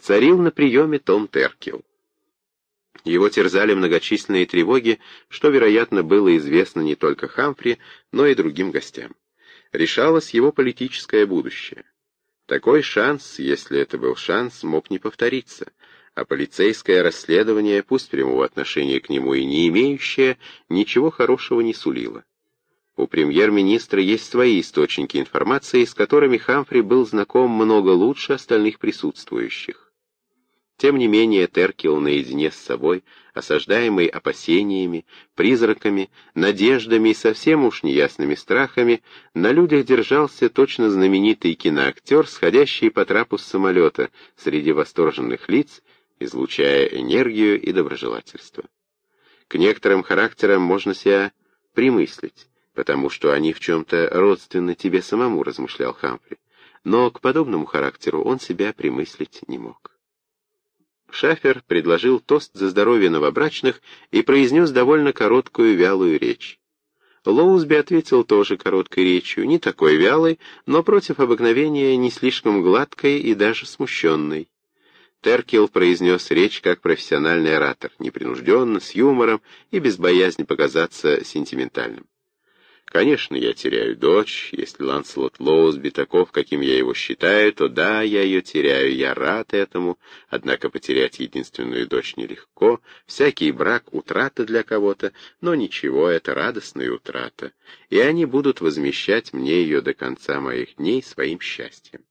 царил на приеме Том Теркел. Его терзали многочисленные тревоги, что, вероятно, было известно не только Хамфри, но и другим гостям. Решалось его политическое будущее. Такой шанс, если это был шанс, мог не повториться, а полицейское расследование, пусть прямого отношения к нему и не имеющее, ничего хорошего не сулило. У премьер-министра есть свои источники информации, с которыми Хамфри был знаком много лучше остальных присутствующих. Тем не менее, Теркел наедине с собой, осаждаемый опасениями, призраками, надеждами и совсем уж неясными страхами, на людях держался точно знаменитый киноактер, сходящий по трапу с самолета среди восторженных лиц, излучая энергию и доброжелательство. К некоторым характерам можно себя примыслить, потому что они в чем-то родственны тебе самому, размышлял Хамфри, но к подобному характеру он себя примыслить не мог. Шафер предложил тост за здоровье новобрачных и произнес довольно короткую вялую речь. Лоузби ответил тоже короткой речью, не такой вялой, но против обыкновения не слишком гладкой и даже смущенной. Теркел произнес речь как профессиональный оратор, непринужденно, с юмором и без боязни показаться сентиментальным. Конечно, я теряю дочь. Если Ланселот Лоусби таков, каким я его считаю, то да, я ее теряю, я рад этому. Однако потерять единственную дочь нелегко. Всякий брак — утрата для кого-то, но ничего, это радостная утрата. И они будут возмещать мне ее до конца моих дней своим счастьем.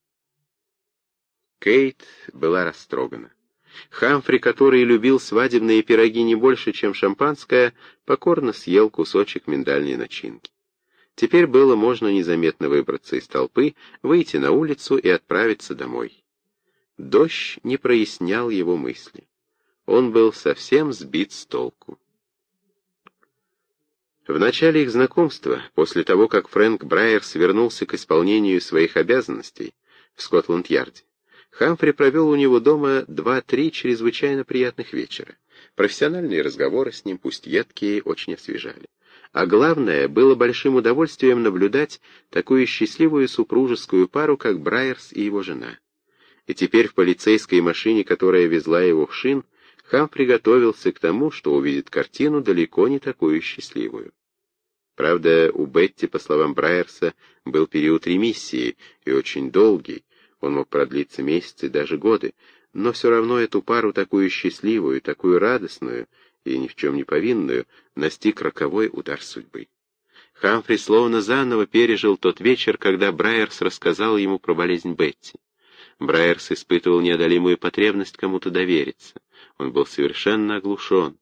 Кейт была растрогана. Хамфри, который любил свадебные пироги не больше, чем шампанское, покорно съел кусочек миндальной начинки. Теперь было можно незаметно выбраться из толпы, выйти на улицу и отправиться домой. Дождь не прояснял его мысли. Он был совсем сбит с толку. В начале их знакомства, после того, как Фрэнк Брайерс вернулся к исполнению своих обязанностей в Скотланд-Ярде, Хамфри провел у него дома два-три чрезвычайно приятных вечера. Профессиональные разговоры с ним, пусть едкие, очень освежали. А главное, было большим удовольствием наблюдать такую счастливую супружескую пару, как Брайерс и его жена. И теперь в полицейской машине, которая везла его в Шин, Хам приготовился к тому, что увидит картину далеко не такую счастливую. Правда, у Бетти, по словам Брайерса, был период ремиссии, и очень долгий, он мог продлиться месяцы, даже годы, но все равно эту пару такую счастливую, такую радостную, и ни в чем не повинную, настиг роковой удар судьбы. Хамфри словно заново пережил тот вечер, когда Брайерс рассказал ему про болезнь Бетти. Брайерс испытывал неодолимую потребность кому-то довериться. Он был совершенно оглушен.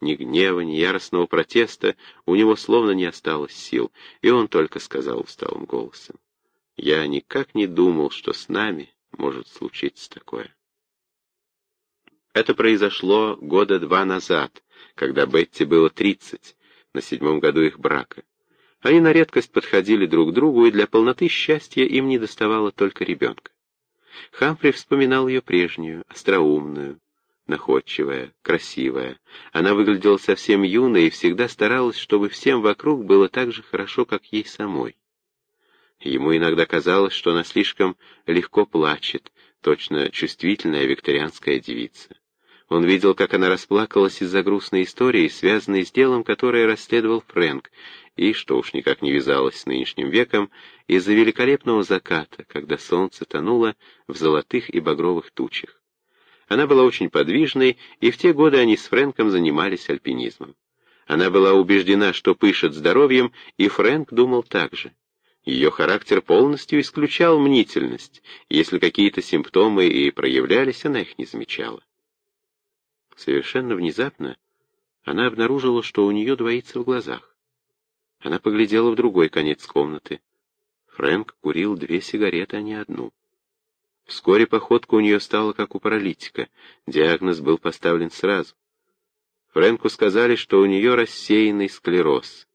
Ни гнева, ни яростного протеста у него словно не осталось сил, и он только сказал усталым голосом. «Я никак не думал, что с нами может случиться такое». Это произошло года два назад, когда Бетти было тридцать, на седьмом году их брака. Они на редкость подходили друг к другу, и для полноты счастья им не доставало только ребенка. Хамфри вспоминал ее прежнюю, остроумную, находчивая, красивая. Она выглядела совсем юной и всегда старалась, чтобы всем вокруг было так же хорошо, как ей самой. Ему иногда казалось, что она слишком легко плачет, точно чувствительная викторианская девица. Он видел, как она расплакалась из-за грустной истории, связанной с делом, которое расследовал Фрэнк, и, что уж никак не вязалось с нынешним веком, из-за великолепного заката, когда солнце тонуло в золотых и багровых тучах. Она была очень подвижной, и в те годы они с Фрэнком занимались альпинизмом. Она была убеждена, что пышет здоровьем, и Фрэнк думал так же. Ее характер полностью исключал мнительность, если какие-то симптомы и проявлялись, она их не замечала. Совершенно внезапно она обнаружила, что у нее двоится в глазах. Она поглядела в другой конец комнаты. Фрэнк курил две сигареты, а не одну. Вскоре походка у нее стала как у паралитика. Диагноз был поставлен сразу. Фрэнку сказали, что у нее рассеянный склероз.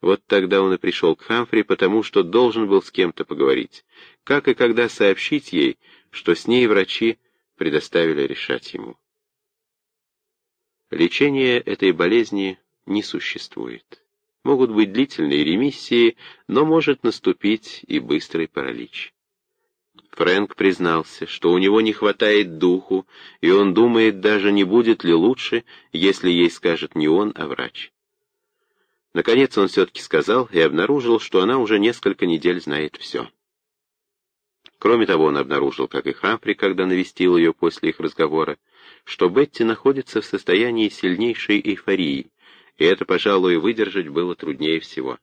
Вот тогда он и пришел к Хамфри, потому что должен был с кем-то поговорить. Как и когда сообщить ей, что с ней врачи предоставили решать ему. Лечения этой болезни не существует. Могут быть длительные ремиссии, но может наступить и быстрый паралич. Фрэнк признался, что у него не хватает духу, и он думает даже, не будет ли лучше, если ей скажет не он, а врач. Наконец он все-таки сказал и обнаружил, что она уже несколько недель знает все. Кроме того, он обнаружил, как и Хамфри, когда навестил ее после их разговора, что Бетти находится в состоянии сильнейшей эйфории, и это, пожалуй, выдержать было труднее всего.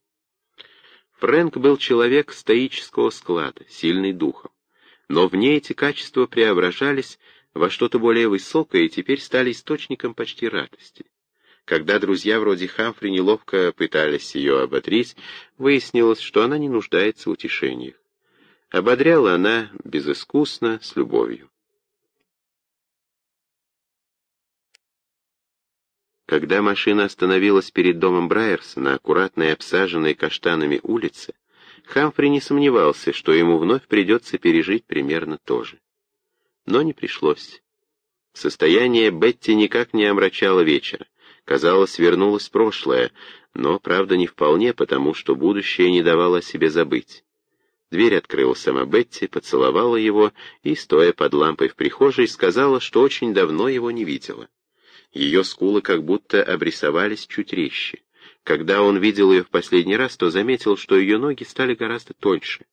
Фрэнк был человек стоического склада, сильный духом но в ней эти качества преображались во что-то более высокое и теперь стали источником почти радости. Когда друзья вроде Хамфри неловко пытались ее ободрить, выяснилось, что она не нуждается в утешениях. Ободряла она безыскусно, с любовью. Когда машина остановилась перед домом Брайерса на аккуратной обсаженной каштанами улице, Хамфри не сомневался, что ему вновь придется пережить примерно то же. Но не пришлось. Состояние Бетти никак не омрачало вечера. Казалось, вернулось прошлое, но, правда, не вполне, потому что будущее не давало себе забыть. Дверь открыла сама Бетти, поцеловала его и, стоя под лампой в прихожей, сказала, что очень давно его не видела. Ее скулы как будто обрисовались чуть резче. Когда он видел ее в последний раз, то заметил, что ее ноги стали гораздо тоньше.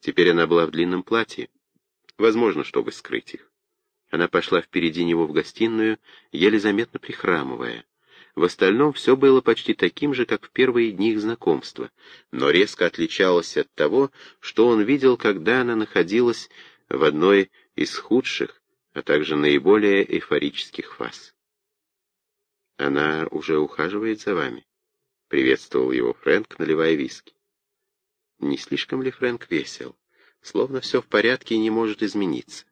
Теперь она была в длинном платье, возможно, чтобы скрыть их. Она пошла впереди него в гостиную, еле заметно прихрамывая. В остальном все было почти таким же, как в первые дни их знакомства, но резко отличалось от того, что он видел, когда она находилась в одной из худших, а также наиболее эйфорических фаз. «Она уже ухаживает за вами?» — приветствовал его Фрэнк, наливая виски. Не слишком ли Фрэнк весел? Словно все в порядке и не может измениться.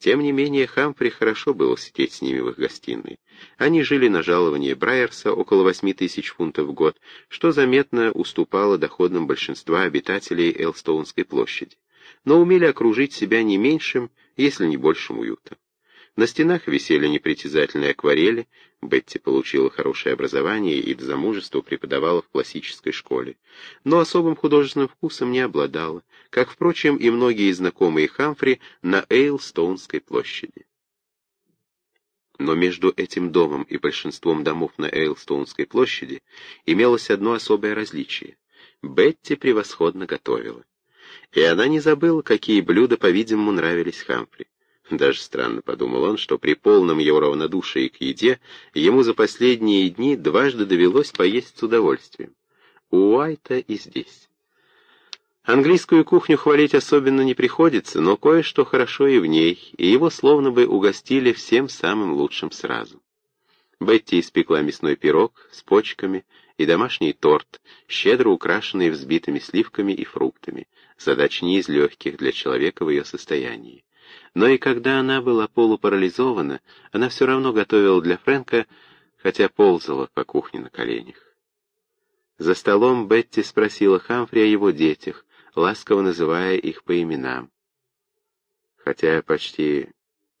Тем не менее, Хамфри хорошо было сидеть с ними в их гостиной. Они жили на жалование Брайерса около восьми тысяч фунтов в год, что заметно уступало доходам большинства обитателей Элстоунской площади, но умели окружить себя не меньшим, если не большим уютом. На стенах висели непритязательные акварели, Бетти получила хорошее образование и до замужества преподавала в классической школе, но особым художественным вкусом не обладала, как, впрочем, и многие знакомые Хамфри на Эйлстоунской площади. Но между этим домом и большинством домов на Эйлстоунской площади имелось одно особое различие. Бетти превосходно готовила. И она не забыла, какие блюда, по-видимому, нравились Хамфри. Даже странно, подумал он, что при полном его равнодушии к еде ему за последние дни дважды довелось поесть с удовольствием. У Уайта и здесь. Английскую кухню хвалить особенно не приходится, но кое-что хорошо и в ней, и его словно бы угостили всем самым лучшим сразу. Бетти испекла мясной пирог с почками и домашний торт, щедро украшенный взбитыми сливками и фруктами. Задача не из легких для человека в ее состоянии. Но и когда она была полупарализована, она все равно готовила для Фрэнка, хотя ползала по кухне на коленях. За столом Бетти спросила Хамфри о его детях, ласково называя их по именам, хотя почти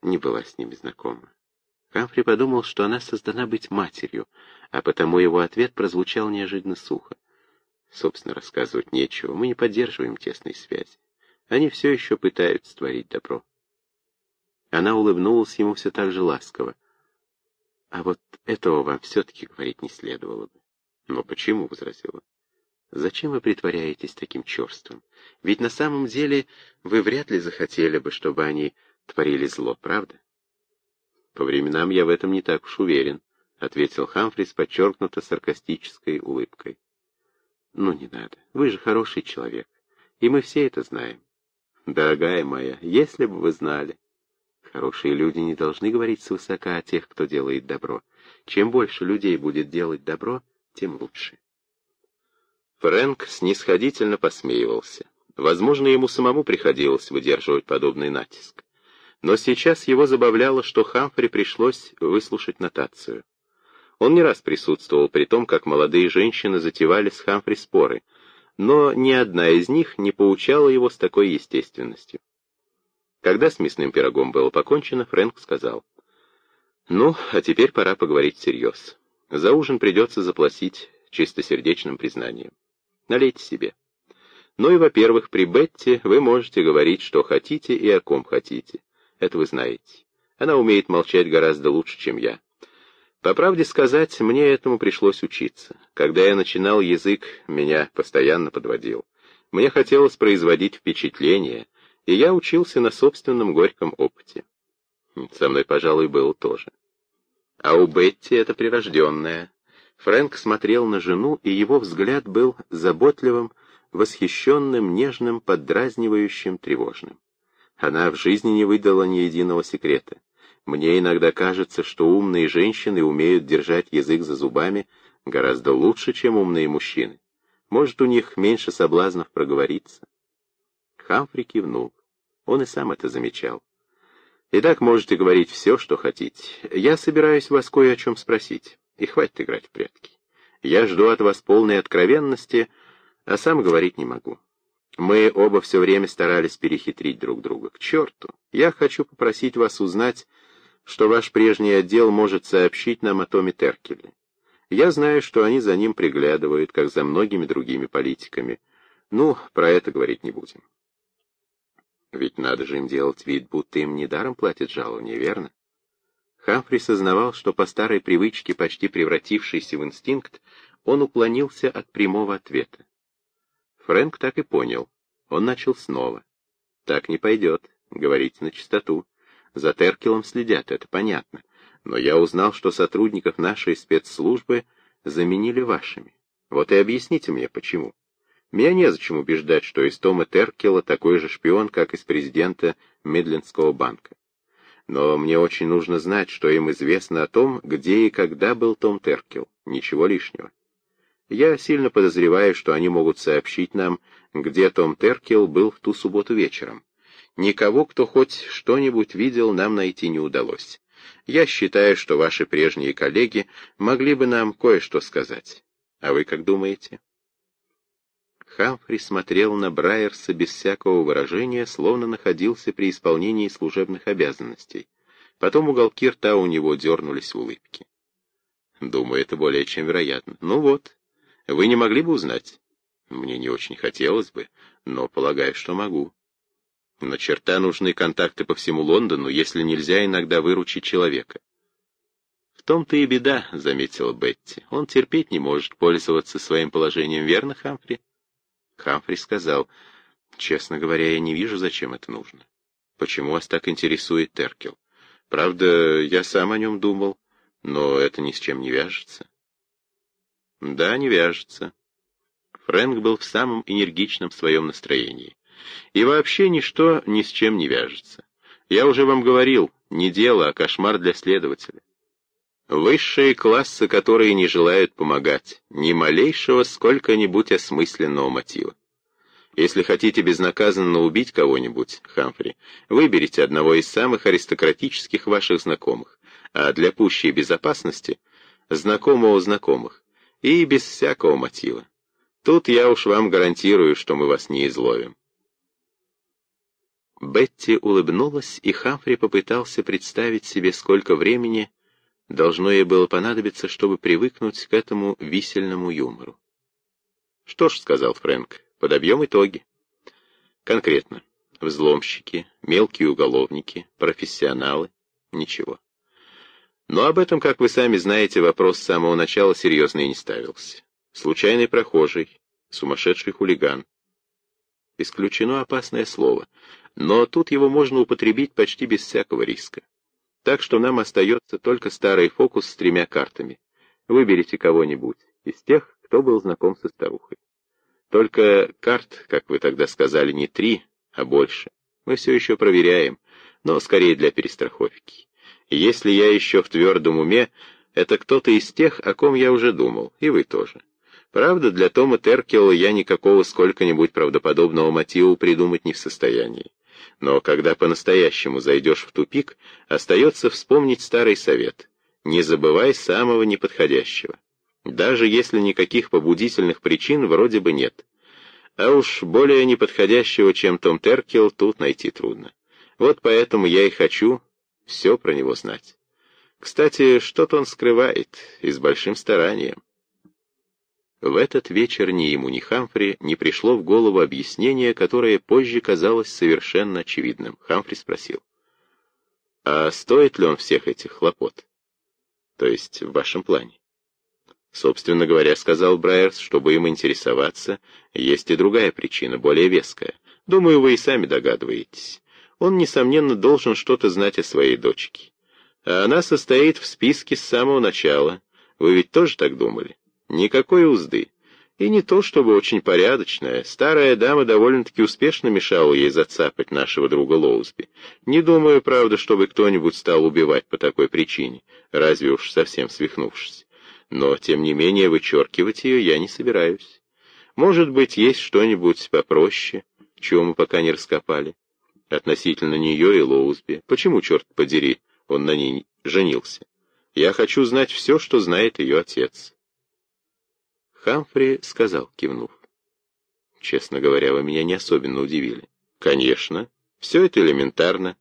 не была с ними знакома. Хамфри подумал, что она создана быть матерью, а потому его ответ прозвучал неожиданно сухо. Собственно, рассказывать нечего, мы не поддерживаем тесной связи. Они все еще пытаются творить добро. Она улыбнулась ему все так же ласково. «А вот этого вам все-таки говорить не следовало бы». «Но почему?» — возразила. «Зачем вы притворяетесь таким черством? Ведь на самом деле вы вряд ли захотели бы, чтобы они творили зло, правда?» «По временам я в этом не так уж уверен», — ответил Хамфри с подчеркнуто саркастической улыбкой. «Ну, не надо. Вы же хороший человек, и мы все это знаем. Дорогая моя, если бы вы знали...» Хорошие люди не должны говорить свысока о тех, кто делает добро. Чем больше людей будет делать добро, тем лучше. Фрэнк снисходительно посмеивался. Возможно, ему самому приходилось выдерживать подобный натиск. Но сейчас его забавляло, что Хамфри пришлось выслушать нотацию. Он не раз присутствовал при том, как молодые женщины затевали с Хамфри споры, но ни одна из них не поучала его с такой естественностью. Когда с мясным пирогом было покончено, Фрэнк сказал, «Ну, а теперь пора поговорить всерьез. За ужин придется заплатить чистосердечным признанием. Налейте себе». Ну и, во-первых, при Бетти вы можете говорить, что хотите и о ком хотите. Это вы знаете. Она умеет молчать гораздо лучше, чем я. По правде сказать, мне этому пришлось учиться. Когда я начинал, язык меня постоянно подводил. Мне хотелось производить впечатление, и я учился на собственном горьком опыте. Со мной, пожалуй, было тоже. А у Бетти это прирожденное. Фрэнк смотрел на жену, и его взгляд был заботливым, восхищенным, нежным, поддразнивающим, тревожным. Она в жизни не выдала ни единого секрета. Мне иногда кажется, что умные женщины умеют держать язык за зубами гораздо лучше, чем умные мужчины. Может, у них меньше соблазнов проговориться. Хамфри кивнул. Он и сам это замечал. Итак, можете говорить все, что хотите. Я собираюсь вас кое о чем спросить. И хватит играть в прятки. Я жду от вас полной откровенности, а сам говорить не могу. Мы оба все время старались перехитрить друг друга. К черту! Я хочу попросить вас узнать, что ваш прежний отдел может сообщить нам о Томе Теркеле. Я знаю, что они за ним приглядывают, как за многими другими политиками. Ну, про это говорить не будем. Ведь надо же им делать вид, будто им недаром платят жалование, верно? Хамфри сознавал, что по старой привычке, почти превратившейся в инстинкт, он уклонился от прямого ответа. Фрэнк так и понял. Он начал снова. «Так не пойдет. Говорите на чистоту. За Теркелом следят, это понятно. Но я узнал, что сотрудников нашей спецслужбы заменили вашими. Вот и объясните мне, почему. Меня незачем убеждать, что из Тома Теркела такой же шпион, как из президента Медлендского банка. Но мне очень нужно знать, что им известно о том, где и когда был Том Теркел. Ничего лишнего. Я сильно подозреваю, что они могут сообщить нам, где Том Теркел был в ту субботу вечером. Никого, кто хоть что-нибудь видел, нам найти не удалось. Я считаю, что ваши прежние коллеги могли бы нам кое-что сказать. А вы как думаете?» Хамфри смотрел на Брайерса без всякого выражения, словно находился при исполнении служебных обязанностей. Потом уголки рта у него дернулись в улыбке. «Думаю, это более чем вероятно. Ну вот, вы не могли бы узнать? Мне не очень хотелось бы, но полагаю, что могу. На черта нужны контакты по всему Лондону, если нельзя иногда выручить человека. В том-то и беда, — заметила Бетти. Он терпеть не может пользоваться своим положением, верно, Хамфри? Хамфри сказал, честно говоря, я не вижу, зачем это нужно. Почему вас так интересует Теркел? Правда, я сам о нем думал, но это ни с чем не вяжется. Да, не вяжется. Фрэнк был в самом энергичном своем настроении. И вообще ничто ни с чем не вяжется. Я уже вам говорил, не дело, а кошмар для следователя. Высшие классы, которые не желают помогать, ни малейшего сколько-нибудь осмысленного мотива. Если хотите безнаказанно убить кого-нибудь, Хамфри, выберите одного из самых аристократических ваших знакомых, а для пущей безопасности — знакомого знакомых, и без всякого мотива. Тут я уж вам гарантирую, что мы вас не изловим. Бетти улыбнулась, и Хамфри попытался представить себе, сколько времени должно ей было понадобиться, чтобы привыкнуть к этому висельному юмору. «Что ж», — сказал Фрэнк, — «подобьем итоги». «Конкретно. Взломщики, мелкие уголовники, профессионалы. Ничего. Но об этом, как вы сами знаете, вопрос с самого начала серьезно и не ставился. Случайный прохожий, сумасшедший хулиган. Исключено опасное слово, но тут его можно употребить почти без всякого риска. Так что нам остается только старый фокус с тремя картами. Выберите кого-нибудь из тех, кто был знаком со старухой. Только карт, как вы тогда сказали, не три, а больше. Мы все еще проверяем, но скорее для перестраховки. Если я еще в твердом уме, это кто-то из тех, о ком я уже думал, и вы тоже. Правда, для Тома Теркела я никакого сколько-нибудь правдоподобного мотива придумать не в состоянии. Но когда по-настоящему зайдешь в тупик, остается вспомнить старый совет. Не забывай самого неподходящего. Даже если никаких побудительных причин вроде бы нет. А уж более неподходящего, чем Том Теркел, тут найти трудно. Вот поэтому я и хочу, все про него знать. Кстати, что-то он скрывает, и с большим старанием. В этот вечер ни ему, ни Хамфри не пришло в голову объяснение, которое позже казалось совершенно очевидным. Хамфри спросил, «А стоит ли он всех этих хлопот? То есть в вашем плане?» Собственно говоря, сказал Брайерс, чтобы им интересоваться, есть и другая причина, более веская. Думаю, вы и сами догадываетесь. Он, несомненно, должен что-то знать о своей дочке. А она состоит в списке с самого начала. Вы ведь тоже так думали? Никакой узды. И не то, чтобы очень порядочная. Старая дама довольно-таки успешно мешала ей зацапать нашего друга Лоузби. Не думаю, правда, чтобы кто-нибудь стал убивать по такой причине, разве уж совсем свихнувшись. Но, тем не менее, вычеркивать ее я не собираюсь. Может быть, есть что-нибудь попроще, чего мы пока не раскопали. Относительно нее и Лоузби. Почему, черт подери, он на ней женился? Я хочу знать все, что знает ее отец. Хамфри сказал, кивнув. «Честно говоря, вы меня не особенно удивили». «Конечно. Все это элементарно.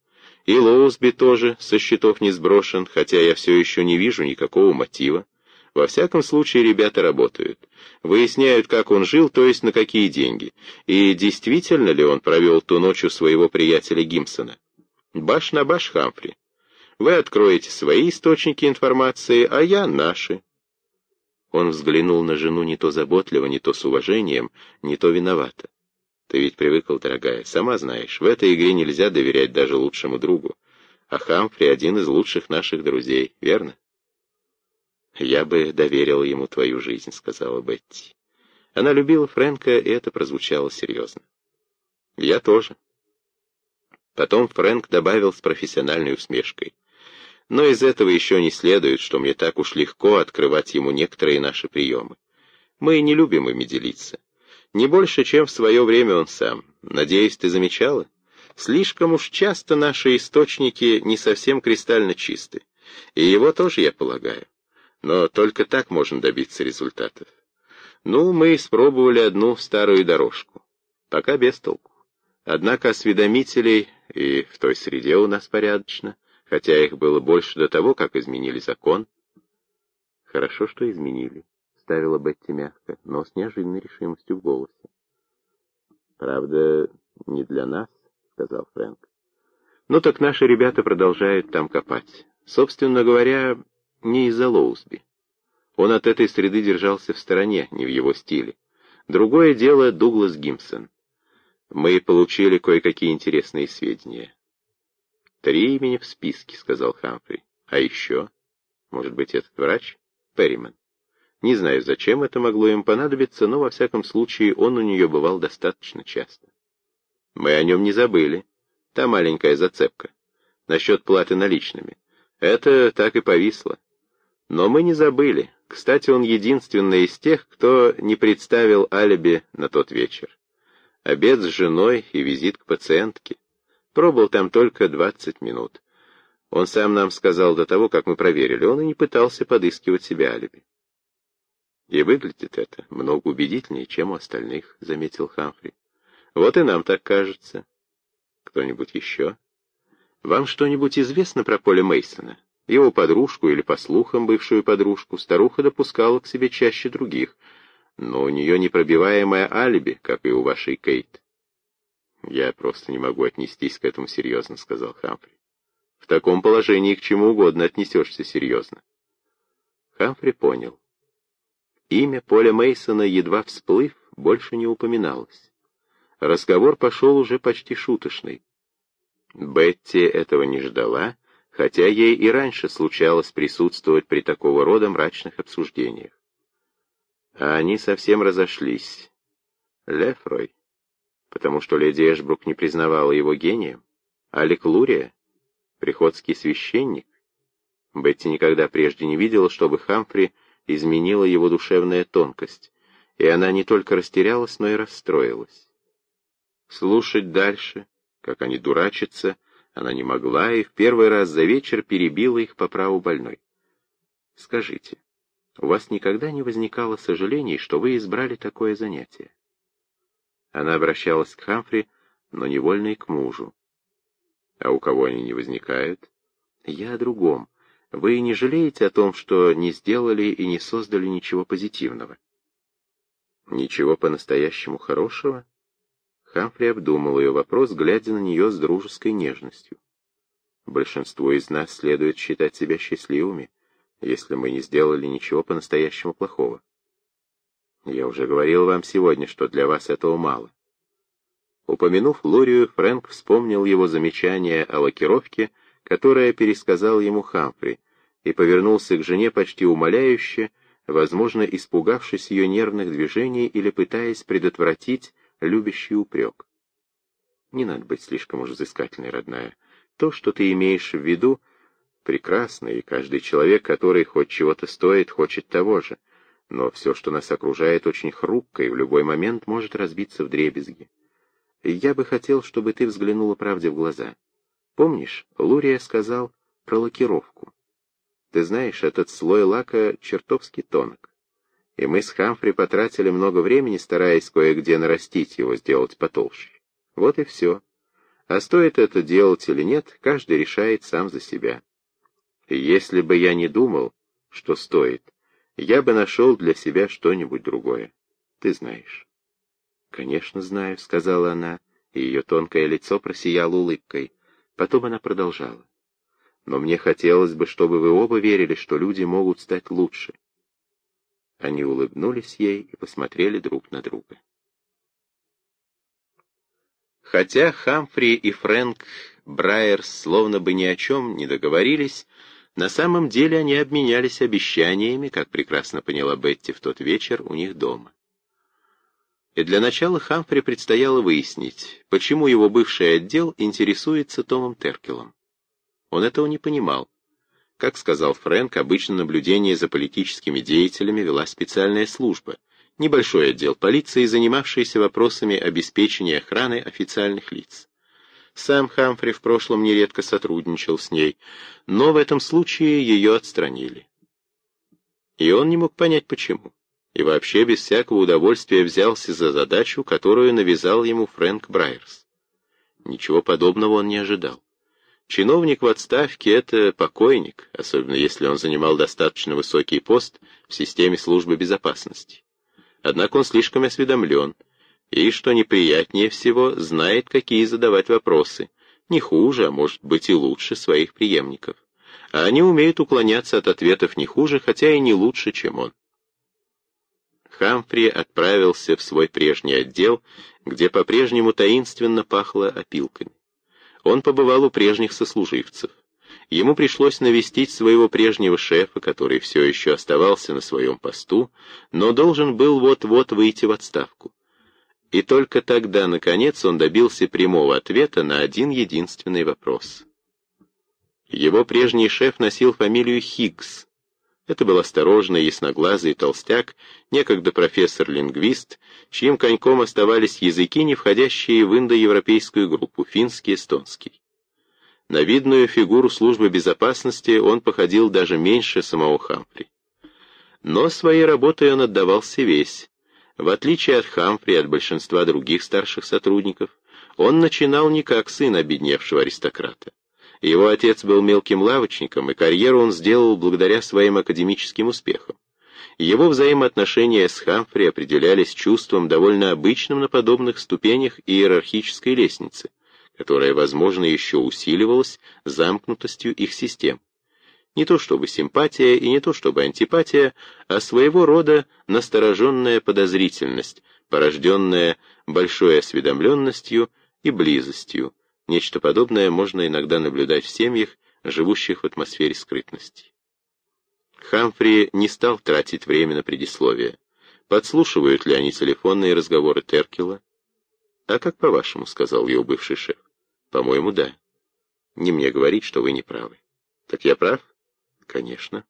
И Лоусби тоже со счетов не сброшен, хотя я все еще не вижу никакого мотива. Во всяком случае, ребята работают. Выясняют, как он жил, то есть на какие деньги. И действительно ли он провел ту ночь у своего приятеля Гимсона. Баш на баш, Хамфри. Вы откроете свои источники информации, а я наши. Он взглянул на жену не то заботливо, не то с уважением, не то виновато. Ты ведь привыкла, дорогая, сама знаешь, в этой игре нельзя доверять даже лучшему другу. А Хамфри один из лучших наших друзей, верно? Я бы доверила ему твою жизнь, сказала Бетти. Она любила Фрэнка, и это прозвучало серьезно. Я тоже. Потом Фрэнк добавил с профессиональной усмешкой. Но из этого еще не следует, что мне так уж легко открывать ему некоторые наши приемы. Мы не любим ими делиться. Не больше, чем в свое время он сам. Надеюсь, ты замечала? Слишком уж часто наши источники не совсем кристально чисты. И его тоже, я полагаю. Но только так можно добиться результатов. Ну, мы испробовали одну старую дорожку. Пока без толку. Однако осведомителей и в той среде у нас порядочно — хотя их было больше до того, как изменили закон. Хорошо, что изменили, ставила Бетти мягко, но с неожиданной решимостью в голосе. Правда, не для нас, сказал Фрэнк. Ну так наши ребята продолжают там копать. Собственно говоря, не из-за Лоусби. Он от этой среды держался в стороне, не в его стиле. Другое дело Дуглас Гимсон. Мы получили кое-какие интересные сведения. «Три имени в списке», — сказал Хамфри. «А еще? Может быть, этот врач? Перриман. Не знаю, зачем это могло им понадобиться, но, во всяком случае, он у нее бывал достаточно часто. Мы о нем не забыли. Та маленькая зацепка. Насчет платы наличными. Это так и повисло. Но мы не забыли. Кстати, он единственный из тех, кто не представил алиби на тот вечер. Обед с женой и визит к пациентке. Пробыл там только двадцать минут. Он сам нам сказал до того, как мы проверили. Он и не пытался подыскивать себе алиби. И выглядит это много убедительнее, чем у остальных, — заметил Хамфри. Вот и нам так кажется. Кто-нибудь еще? Вам что-нибудь известно про Поля Мейсона? Его подружку или, по слухам, бывшую подружку старуха допускала к себе чаще других, но у нее непробиваемое алиби, как и у вашей Кейт. «Я просто не могу отнестись к этому серьезно», — сказал Хамфри. «В таком положении к чему угодно отнесешься серьезно». Хамфри понял. Имя Поля Мейсона едва всплыв, больше не упоминалось. Разговор пошел уже почти шуточный. Бетти этого не ждала, хотя ей и раньше случалось присутствовать при такого рода мрачных обсуждениях. А они совсем разошлись. Лефрой потому что леди Эшбрук не признавала его гением. Алик Лурия, приходский священник. Бетти никогда прежде не видела, чтобы Хамфри изменила его душевная тонкость, и она не только растерялась, но и расстроилась. Слушать дальше, как они дурачатся, она не могла и в первый раз за вечер перебила их по праву больной. «Скажите, у вас никогда не возникало сожалений, что вы избрали такое занятие?» Она обращалась к Хамфри, но невольно и к мужу. А у кого они не возникают? Я о другом. Вы не жалеете о том, что не сделали и не создали ничего позитивного? Ничего по-настоящему хорошего? Хамфри обдумал ее вопрос, глядя на нее с дружеской нежностью. Большинство из нас следует считать себя счастливыми, если мы не сделали ничего по-настоящему плохого. Я уже говорил вам сегодня, что для вас этого мало. Упомянув Лорию, Фрэнк вспомнил его замечание о лакировке, которое пересказал ему Хамфри, и повернулся к жене почти умоляюще, возможно, испугавшись ее нервных движений или пытаясь предотвратить любящий упрек. Не надо быть слишком уж взыскательной, родная. То, что ты имеешь в виду, прекрасно, и каждый человек, который хоть чего-то стоит, хочет того же. Но все, что нас окружает, очень хрупко и в любой момент может разбиться в дребезги. Я бы хотел, чтобы ты взглянула правде в глаза. Помнишь, Лурия сказал про лакировку. Ты знаешь, этот слой лака чертовски тонок. И мы с Хамфри потратили много времени, стараясь кое-где нарастить его, сделать потолще. Вот и все. А стоит это делать или нет, каждый решает сам за себя. Если бы я не думал, что стоит, я бы нашел для себя что-нибудь другое. Ты знаешь. «Конечно знаю», — сказала она, и ее тонкое лицо просияло улыбкой. Потом она продолжала но мне хотелось бы, чтобы вы оба верили, что люди могут стать лучше. Они улыбнулись ей и посмотрели друг на друга. Хотя Хамфри и Фрэнк Брайерс словно бы ни о чем не договорились, на самом деле они обменялись обещаниями, как прекрасно поняла Бетти в тот вечер у них дома. И для начала Хамфри предстояло выяснить, почему его бывший отдел интересуется Томом Теркелом. Он этого не понимал. Как сказал Фрэнк, обычно наблюдение за политическими деятелями вела специальная служба, небольшой отдел полиции, занимавшийся вопросами обеспечения охраны официальных лиц. Сам Хамфри в прошлом нередко сотрудничал с ней, но в этом случае ее отстранили. И он не мог понять, почему. И вообще без всякого удовольствия взялся за задачу, которую навязал ему Фрэнк Брайерс. Ничего подобного он не ожидал. Чиновник в отставке — это покойник, особенно если он занимал достаточно высокий пост в системе службы безопасности. Однако он слишком осведомлен, и, что неприятнее всего, знает, какие задавать вопросы, не хуже, а может быть и лучше своих преемников. А они умеют уклоняться от ответов не хуже, хотя и не лучше, чем он. Хамфри отправился в свой прежний отдел, где по-прежнему таинственно пахло опилками. Он побывал у прежних сослуживцев. Ему пришлось навестить своего прежнего шефа, который все еще оставался на своем посту, но должен был вот-вот выйти в отставку. И только тогда, наконец, он добился прямого ответа на один единственный вопрос. Его прежний шеф носил фамилию Хиггс, это был осторожный, ясноглазый толстяк, некогда профессор-лингвист, чьим коньком оставались языки, не входящие в индоевропейскую группу, финский, эстонский. На видную фигуру службы безопасности он походил даже меньше самого Хамфри. Но своей работой он отдавался весь. В отличие от Хамфри и от большинства других старших сотрудников, он начинал не как сын обедневшего аристократа. Его отец был мелким лавочником, и карьеру он сделал благодаря своим академическим успехам. Его взаимоотношения с Хамфри определялись чувством, довольно обычным на подобных ступенях иерархической лестницы, которая, возможно, еще усиливалась замкнутостью их систем. Не то чтобы симпатия и не то чтобы антипатия, а своего рода настороженная подозрительность, порожденная большой осведомленностью и близостью, Нечто подобное можно иногда наблюдать в семьях, живущих в атмосфере скрытности. Хамфри не стал тратить время на предисловие. Подслушивают ли они телефонные разговоры Теркела? «А как по-вашему?» — сказал его бывший шеф. «По-моему, да. Не мне говорить, что вы не правы». «Так я прав?» «Конечно».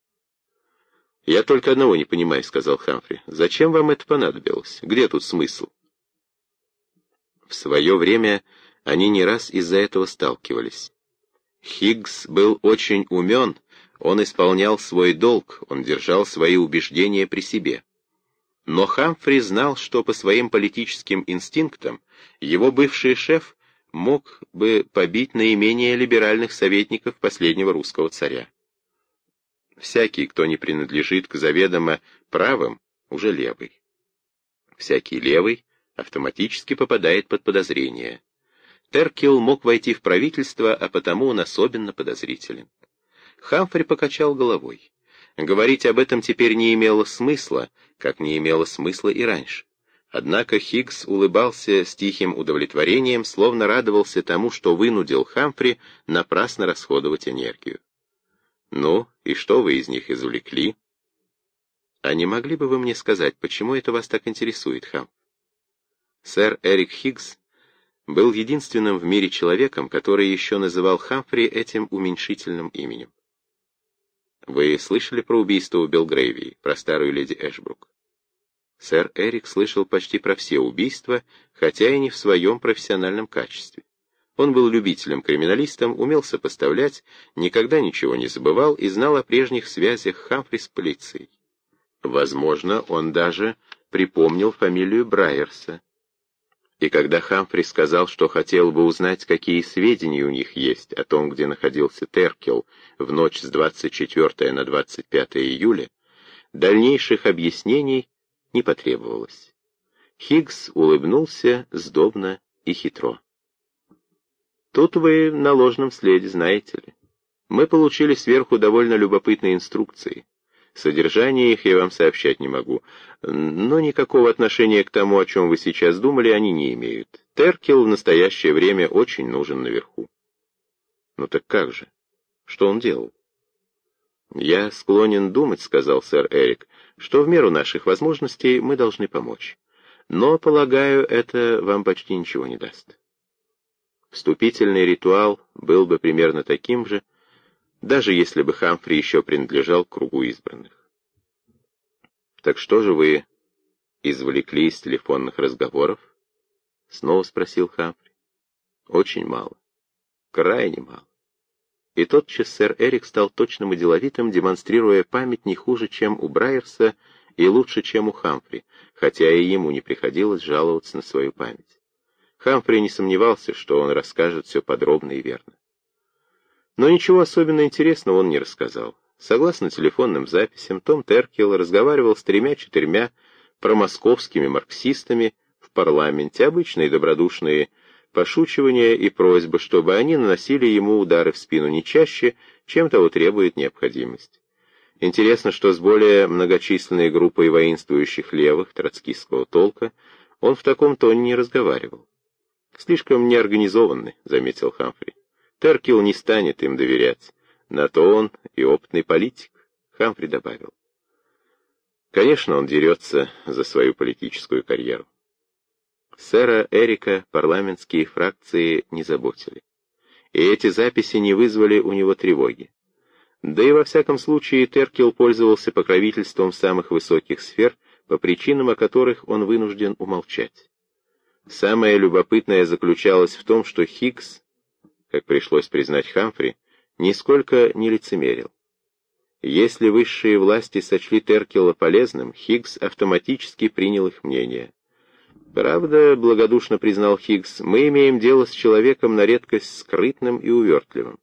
«Я только одного не понимаю», — сказал Хамфри. «Зачем вам это понадобилось? Где тут смысл?» В свое время они не раз из-за этого сталкивались. Хиггс был очень умен, он исполнял свой долг, он держал свои убеждения при себе. Но Хамфри знал, что по своим политическим инстинктам его бывший шеф мог бы побить наименее либеральных советников последнего русского царя. Всякий, кто не принадлежит к заведомо правым, уже левый. всякий левый, автоматически попадает под подозрение. Теркил мог войти в правительство, а потому он особенно подозрителен. Хамфри покачал головой. Говорить об этом теперь не имело смысла, как не имело смысла и раньше. Однако Хиггс улыбался с тихим удовлетворением, словно радовался тому, что вынудил Хамфри напрасно расходовать энергию. «Ну, и что вы из них извлекли?» «А не могли бы вы мне сказать, почему это вас так интересует, Хам?» Сэр Эрик Хиггс был единственным в мире человеком, который еще называл Хамфри этим уменьшительным именем. «Вы слышали про убийство у Белгрейвии, про старую леди Эшбрук?» Сэр Эрик слышал почти про все убийства, хотя и не в своем профессиональном качестве. Он был любителем-криминалистом, умел сопоставлять, никогда ничего не забывал и знал о прежних связях Хамфри с полицией. Возможно, он даже припомнил фамилию Брайерса. И когда Хамфри сказал, что хотел бы узнать, какие сведения у них есть о том, где находился Теркел в ночь с 24 на 25 июля, дальнейших объяснений не потребовалось. Хиггс улыбнулся сдобно и хитро. «Тут вы на ложном следе, знаете ли. Мы получили сверху довольно любопытные инструкции. Содержание их я вам сообщать не могу, но никакого отношения к тому, о чем вы сейчас думали, они не имеют. Теркел в настоящее время очень нужен наверху». «Ну так как же? Что он делал?» «Я склонен думать», — сказал сэр Эрик, что в меру наших возможностей мы должны помочь. Но, полагаю, это вам почти ничего не даст. Вступительный ритуал был бы примерно таким же, даже если бы Хамфри еще принадлежал к кругу избранных. «Так что же вы извлекли из телефонных разговоров?» — снова спросил Хамфри. «Очень мало. Крайне мало». И тотчас сэр Эрик стал точным и деловитым, демонстрируя память не хуже, чем у Брайерса, и лучше, чем у Хамфри, хотя и ему не приходилось жаловаться на свою память. Хамфри не сомневался, что он расскажет все подробно и верно. Но ничего особенно интересного он не рассказал. Согласно телефонным записям, Том Теркел разговаривал с тремя-четырьмя промосковскими марксистами в парламенте, обычные добродушные пошучивания и просьбы, чтобы они наносили ему удары в спину не чаще, чем того требует необходимость. Интересно, что с более многочисленной группой воинствующих левых троцкистского толка он в таком тоне не разговаривал. «Слишком неорганизованный», — заметил Хамфри. «Теркил не станет им доверять. На то он и опытный политик», — Хамфри добавил. Конечно, он дерется за свою политическую карьеру. Сэра Эрика парламентские фракции не заботили. И эти записи не вызвали у него тревоги. Да и во всяком случае Теркел пользовался покровительством самых высоких сфер, по причинам о которых он вынужден умолчать. Самое любопытное заключалось в том, что Хиггс, как пришлось признать Хамфри, нисколько не лицемерил. Если высшие власти сочли Теркела полезным, Хиггс автоматически принял их мнение. Правда, благодушно признал Хиггс, мы имеем дело с человеком на редкость скрытным и увертливым.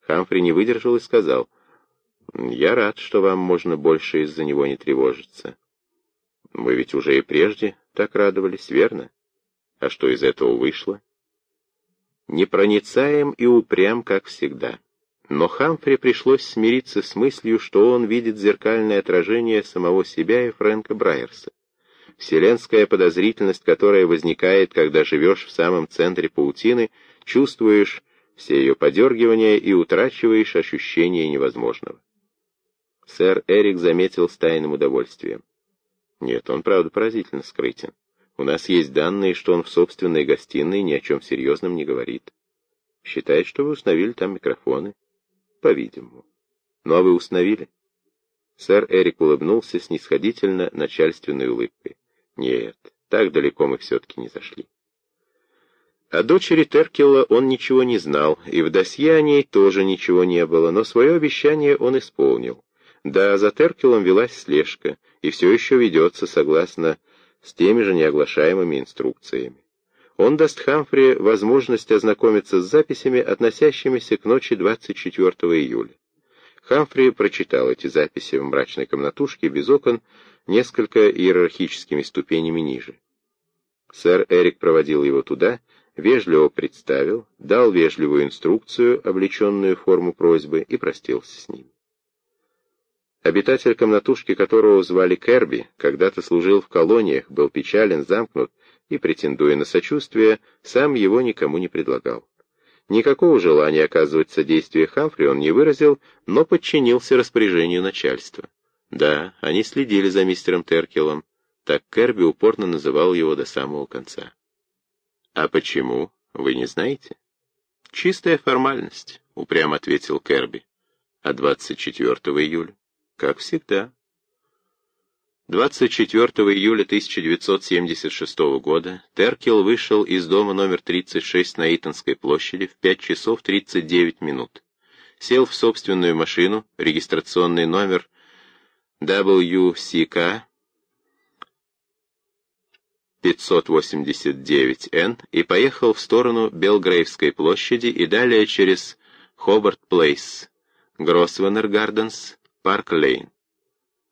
Хамфри не выдержал и сказал, «Я рад, что вам можно больше из-за него не тревожиться. Вы ведь уже и прежде так радовались, верно? А что из этого вышло?» Непроницаем и упрям, как всегда. Но Хамфри пришлось смириться с мыслью, что он видит зеркальное отражение самого себя и Фрэнка Брайерса. Вселенская подозрительность, которая возникает, когда живешь в самом центре паутины, чувствуешь все ее подергивания и утрачиваешь ощущение невозможного. Сэр Эрик заметил с тайным удовольствием. Нет, он, правда, поразительно скрытен. У нас есть данные, что он в собственной гостиной ни о чем серьезном не говорит. Считает, что вы установили там микрофоны. По-видимому. Ну а вы установили? Сэр Эрик улыбнулся снисходительно начальственной улыбкой. Нет, так далеко мы все-таки не зашли. О дочери Теркела он ничего не знал, и в досье о ней тоже ничего не было, но свое обещание он исполнил. Да, за Теркелом велась слежка, и все еще ведется согласно с теми же неоглашаемыми инструкциями. Он даст Хамфри возможность ознакомиться с записями, относящимися к ночи 24 июля. Хамфри прочитал эти записи в мрачной комнатушке без окон, несколько иерархическими ступенями ниже. Сэр Эрик проводил его туда, вежливо представил, дал вежливую инструкцию, облеченную форму просьбы, и простился с ним. Обитатель комнатушки, которого звали Керби, когда-то служил в колониях, был печален, замкнут и, претендуя на сочувствие, сам его никому не предлагал. Никакого желания оказывать содействие Хамфри он не выразил, но подчинился распоряжению начальства. Да, они следили за мистером Теркелом, так Керби упорно называл его до самого конца. «А почему, вы не знаете?» «Чистая формальность», — упрямо ответил Керби. «А 24 июля?» «Как всегда». 24 июля 1976 года Теркел вышел из дома номер 36 на Итонской площади в 5 часов 39 минут. Сел в собственную машину, регистрационный номер WCK 589N и поехал в сторону Белгрейвской площади и далее через Хобарт Плейс, Гросвеннер Гарденс, Парк Лейн.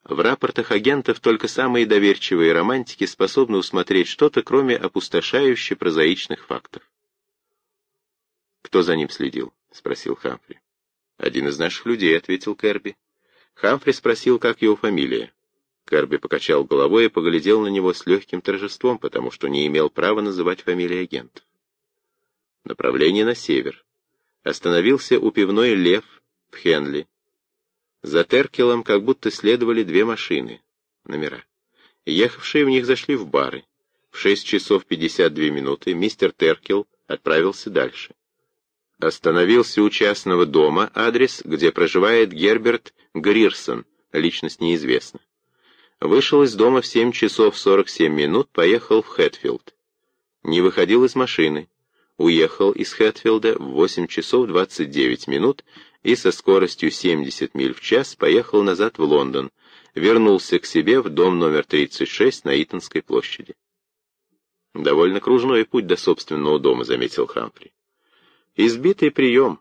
В рапортах агентов только самые доверчивые романтики способны усмотреть что-то, кроме опустошающе прозаичных фактов. «Кто за ним следил?» — спросил Хамфри. «Один из наших людей», — ответил Керби. Хамфри спросил, как его фамилия. Керби покачал головой и поглядел на него с легким торжеством, потому что не имел права называть фамилии агентов. Направление на север. Остановился у пивной «Лев» в Хенли. За Теркелом как будто следовали две машины, номера. Ехавшие в них зашли в бары. В 6 часов 52 минуты мистер Теркел отправился дальше. Остановился у частного дома, адрес, где проживает Герберт Грирсон, личность неизвестна. Вышел из дома в 7 часов 47 минут, поехал в Хэтфилд. Не выходил из машины. Уехал из Хэтфилда в 8 часов 29 минут и со скоростью 70 миль в час поехал назад в Лондон, вернулся к себе в дом номер 36 на Итонской площади. «Довольно кружной путь до собственного дома», — заметил Хамфри. «Избитый прием.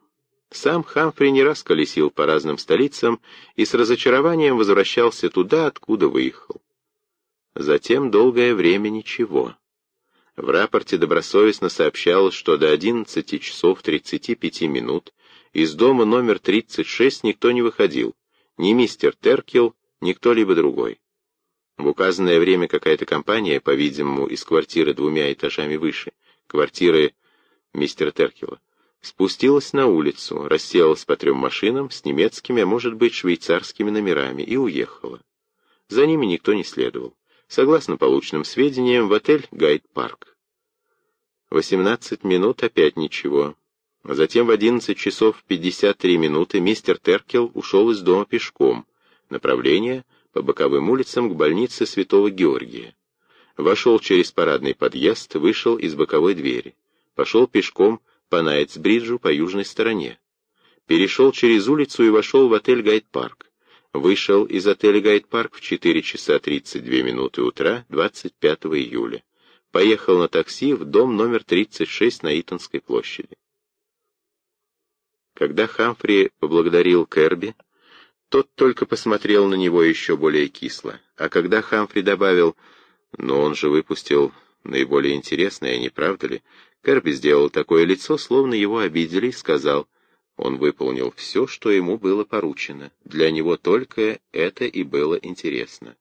Сам Хамфри не раз колесил по разным столицам и с разочарованием возвращался туда, откуда выехал. Затем долгое время ничего. В рапорте добросовестно сообщалось, что до 11 часов 35 минут из дома номер 36 никто не выходил, ни мистер Теркел, ни кто-либо другой. В указанное время какая-то компания, по-видимому, из квартиры двумя этажами выше, квартиры мистера Теркела, спустилась на улицу, расселась по трем машинам с немецкими, а может быть, швейцарскими номерами и уехала. За ними никто не следовал. Согласно полученным сведениям, в отель «Гайд-парк». 18 минут опять ничего. Затем в 11 часов 53 минуты мистер Теркел ушел из дома пешком. Направление по боковым улицам к больнице Святого Георгия. Вошел через парадный подъезд, вышел из боковой двери. Пошел пешком по Найтсбриджу по южной стороне. Перешел через улицу и вошел в отель Гайд-парк. Вышел из отеля Гайд-парк в 4 часа 32 минуты утра 25 июля. Поехал на такси в дом номер 36 на Итонской площади. Когда Хамфри поблагодарил Керби, тот только посмотрел на него еще более кисло, а когда Хамфри добавил «но он же выпустил наиболее интересное, не правда ли?» Керби сделал такое лицо, словно его обидели, и сказал «он выполнил все, что ему было поручено, для него только это и было интересно».